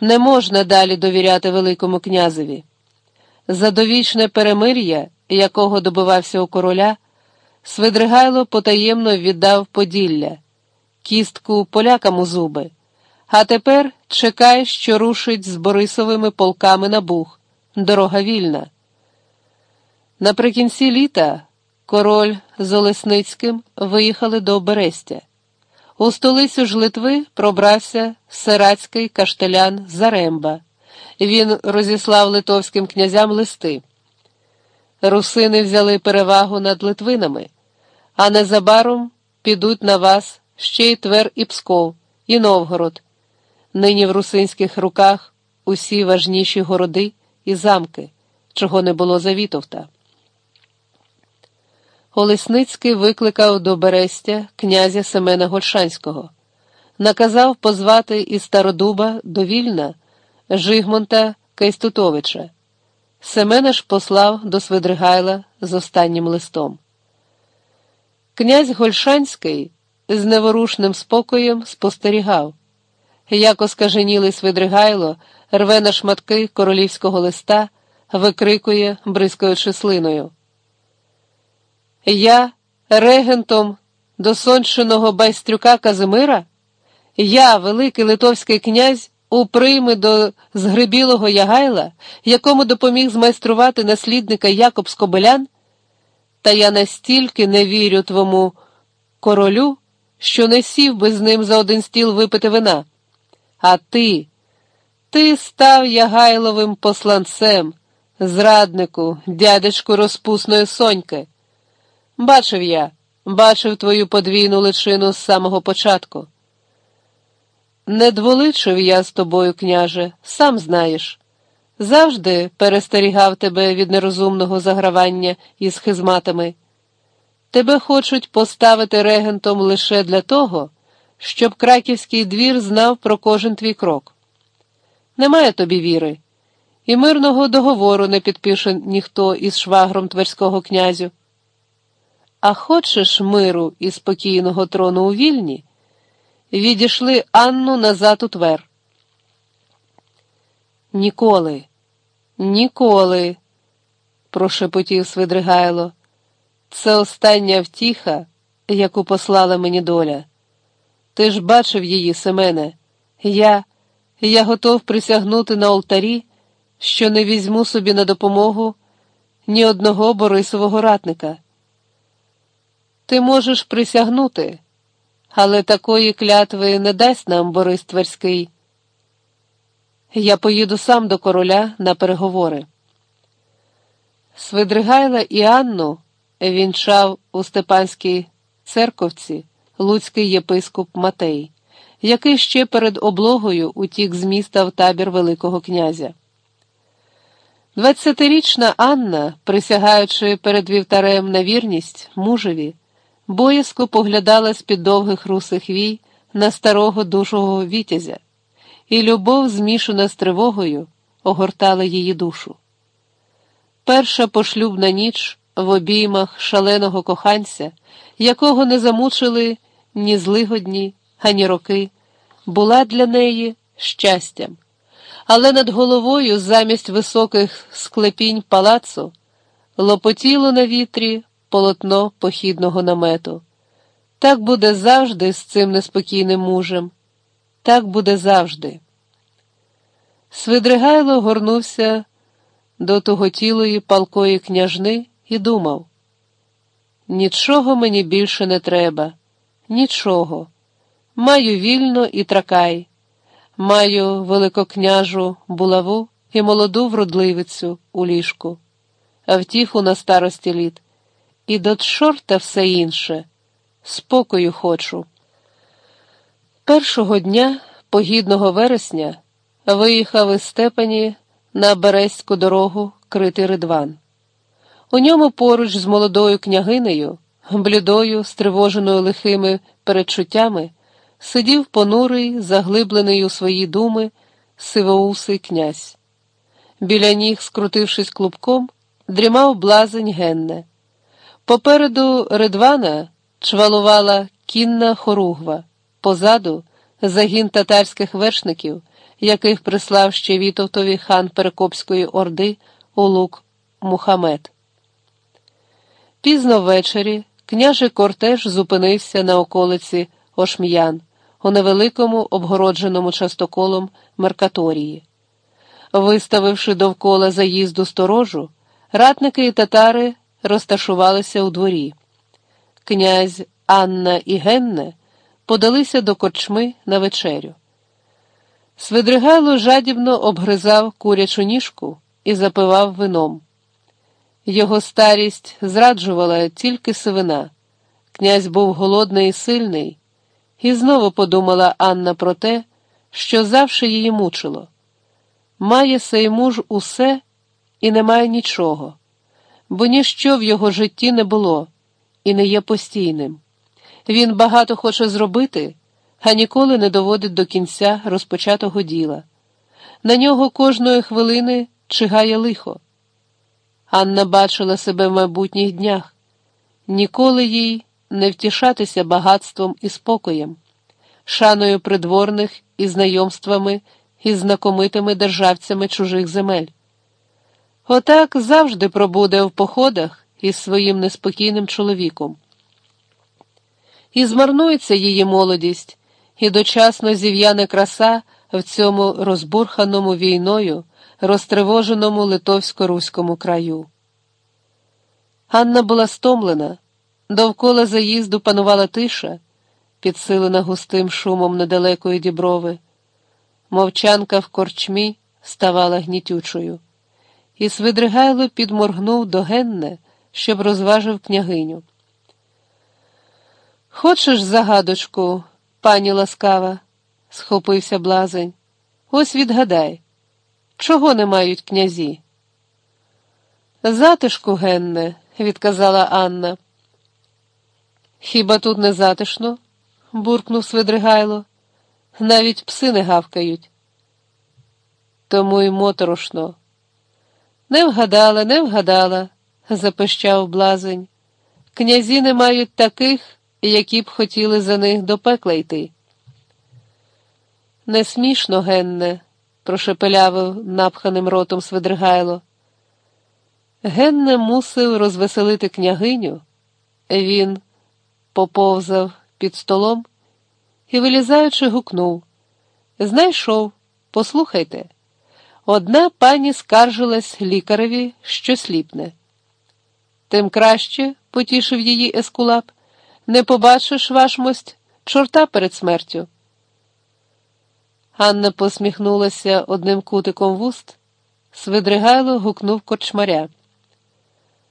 Не можна далі довіряти Великому князеві. За довічне перемир'я, якого добивався у короля, Свидригайло потаємно віддав Поділля, кістку полякам у зуби, а тепер чекай, що рушить з Борисовими полками на Буг. Дорога вільна. Наприкінці літа король з Олесницьким виїхали до Берестя. У столицю ж Литви пробрався сирацький каштелян Заремба. Він розіслав литовським князям листи. Русини взяли перевагу над Литвинами, а незабаром підуть на вас ще й Твер і Псков, і Новгород. Нині в русинських руках усі важніші городи і замки, чого не було за Вітовта. Олесницький викликав до Берестя князя Семена Гольшанського, наказав позвати із Стародуба до Вільна Жигмонта Кейстутовича. Семена ж послав до Свидригайла з останнім листом. Князь Гольшанський з неворушним спокоєм спостерігав, як оскаженілий Свидригайло рве на шматки королівського листа, викрикує, бризкаючи слиною. Я регентом досонченого байстрюка Казимира, я, великий литовський князь, уприйми до згрибілого Ягайла, якому допоміг змайструвати наслідника Якоб Скобелян, та я настільки не вірю твому королю, що не сів би з ним за один стіл випити вина. А ти, ти став Ягайловим посланцем, зраднику, дядечку розпусної соньки. Бачив я, бачив твою подвійну личину з самого початку. Не дволичив я з тобою, княже, сам знаєш. Завжди перестерігав тебе від нерозумного загравання із хизматами. Тебе хочуть поставити регентом лише для того, щоб краківський двір знав про кожен твій крок. Немає тобі віри, і мирного договору не підпише ніхто із швагром тверського князю. А хочеш миру і спокійного трону у вільні? Відійшли Анну назад у твер. Ніколи, ніколи, прошепотів Свидригайло. Це остання втіха, яку послала мені доля. Ти ж бачив її, Семене. Я, я готов присягнути на алтарі, що не візьму собі на допомогу ні одного Борисового ратника. Ти можеш присягнути, але такої клятви не дасть нам Борис Тверський. Я поїду сам до короля на переговори. Свидригайла і Анну вінчав у Степанській церковці луцький єпископ Матей, який ще перед облогою утік з міста в табір Великого князя. Двадцятирічна Анна, присягаючи перед вівтарем на вірність мужеві, боязко поглядала з-під довгих русих вій на старого душого вітязя, і любов, змішана з тривогою, огортала її душу. Перша пошлюбна ніч в обіймах шаленого коханця, якого не замучили ні злигодні, ані роки, була для неї щастям, але над головою, замість високих склепінь палацу, лопотіло на вітрі полотно похідного намету. Так буде завжди з цим неспокійним мужем, так буде завжди. Свидригайло горнувся до туготілої палкої княжни і думав: нічого мені більше не треба, нічого. Маю вільно і тракай, маю великокняжу булаву і молоду вродливицю у ліжку, а втіху на старості літ. І до чорта все інше, спокою хочу. Першого дня, погідного вересня, виїхав із степані на Березьку дорогу критий ридван. У ньому поруч з молодою княгинею, блідою, стривоженою лихими передчуттями, сидів понурий, заглиблений у свої думи, сивоусий князь. Біля ніг, скрутившись клубком, дрімав блазень Генне. Попереду ридвана чвалувала кінна хоругва, позаду загін татарських вершників, яких прислав ще Вітовтові хан Перекопської орди Улук Мухамед. Пізно ввечері княжий кортеж зупинився на околиці Ошм'ян у невеликому обгородженому частоколом Меркаторії. Виставивши довкола заїзду сторожу, ратники і татари розташувалися у дворі. Князь Анна і Генне подалися до корчми на вечерю. Свидригайло жадібно обгризав курячу ніжку і запивав вином. Його старість зраджувала тільки сивина. Князь був голодний і сильний, і знову подумала Анна про те, що завше її мучило. Має сей муж усе і не має нічого, бо ніщо в його житті не було і не є постійним. Він багато хоче зробити, а ніколи не доводить до кінця розпочатого діла. На нього кожної хвилини чигає лихо. Анна бачила себе в майбутніх днях, ніколи їй не втішатися багатством і спокоєм, шаною придворних і знайомствами із знакомитими державцями чужих земель. Отак завжди пробуде в походах із своїм неспокійним чоловіком. І змарнується її молодість, і дочасно зів'яне краса в цьому розбурханому війною, розтривоженому литовсько-руському краю. Анна була стомлена, довкола заїзду панувала тиша, підсилена густим шумом недалекої діброви. Мовчанка в корчмі ставала гнітючою, і Свидригайло підморгнув до Генне, щоб розважив княгиню. Хочеш загадочку, пані ласкава, схопився блазень. Ось відгадай, чого не мають князі? Затишку, Генне, відказала Анна. Хіба тут не затишно? буркнув Свидригайло. Навіть пси не гавкають. Тому й моторошно. Не вгадала, не вгадала, запищав блазень. Князі не мають таких, які б хотіли за них до пекла йти. Не смішно, Генне, прошепелявив напханим ротом Свидригайло. Генне мусив розвеселити княгиню. Він поповзав під столом і, вилізаючи, гукнув Знайшов, послухайте. Одна пані скаржилась лікареві, що сліпне. Тим краще, потішив її Ескулап, не побачиш, вашмость, чорта перед смертю. Анна посміхнулася одним кутиком вуст, Свидригайло гукнув корчмаря.